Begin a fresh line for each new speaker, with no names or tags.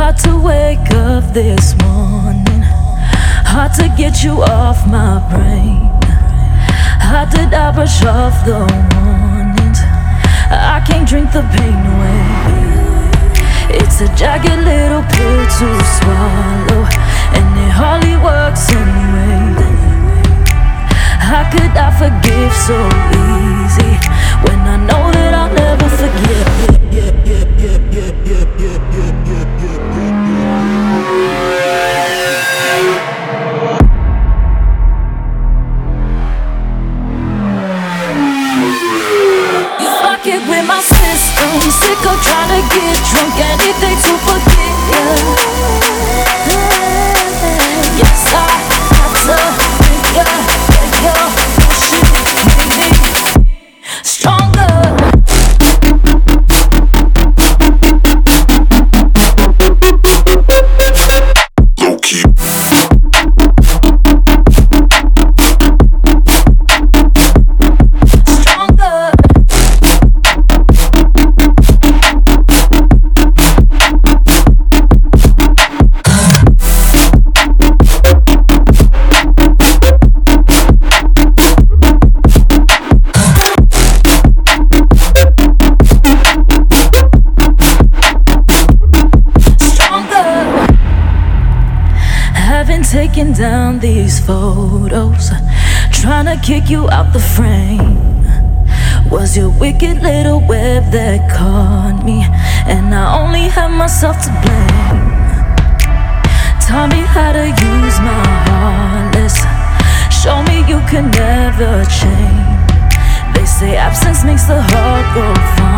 Hard to wake up this morning. Hard to get you off my brain. How did I brush off the warnings? I can't drink the pain away. It's a jagged little pill to swallow, and it hardly works anyway. How could I forgive so Trying to get drunk, anything to forget ya. Down these photos, trying to kick you out the frame. Was your wicked little web that caught me, and I only have myself to blame. Taught me how to use my heartless. Show me you can never change. They say absence makes the heart grow fonder,